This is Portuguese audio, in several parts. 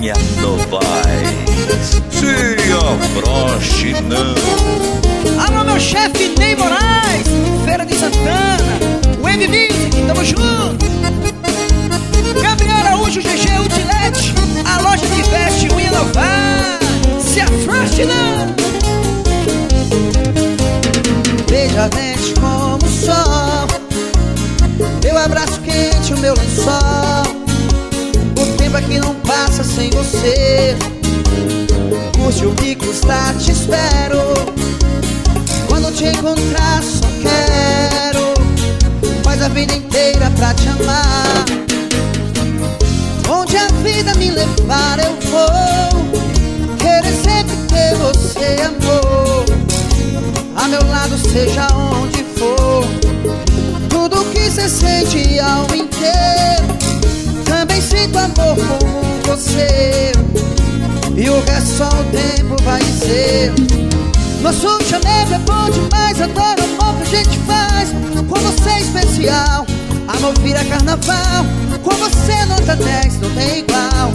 Rainha Novaes. Se afroche não. Alô, meu chefe Ney Moraes, Feira de Santana, você o que custa, te espero. Quando te encontrar só quero. Faz a vida inteira pra te amar. Onde a vida me levar eu vou. Querer sempre ter você, amor. A meu lado, seja onde for. Tudo que cê sente ao inteiro também sinto amor como E o resto só o tempo vai ser. Nosso chamego é bom demais Adoro o amor que a gente faz. Com você é especial Amor vira carnaval. Com você nota 10 não tem igual.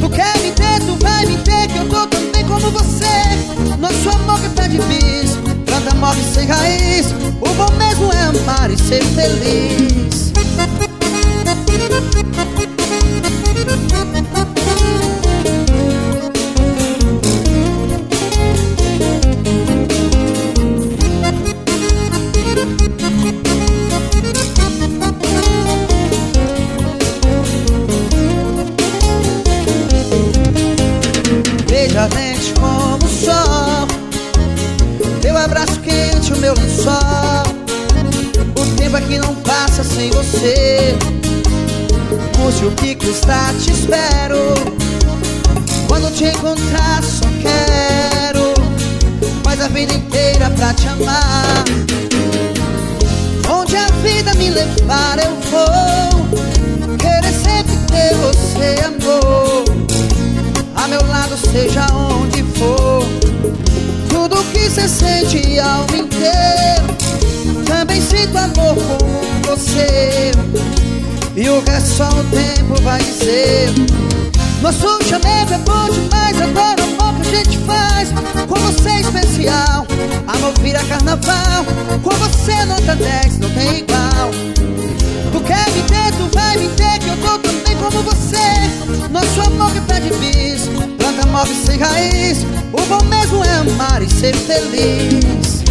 Tu quer me ter, tu vai me ter Que eu tô também como você. Nosso amor que de bis Planta morre sem raiz. O bom mesmo é amar e ser feliz meu lençol O tempo aqui não passa sem você. Custe o que custa, te espero. Quando te encontrar só quero. Faz a vida inteira pra te amar. Onde a vida me levar eu vou Querer sempre ter você, amor. A meu lado, seja onde for. Tudo que cê sente ao inteiro Também sinto amor com você. E o resto só o tempo vai dizer. Nosso chamego é bom demais Adoro o amor que a gente faz Com você é especial. Amor vira carnaval Com você nota 10 não tem igual. Tu quer me ter, tu vai me ter Que eu tô também como você. Nosso amor que pede bis Planta morre sem raiz. O bom mesmo é amar e ser feliz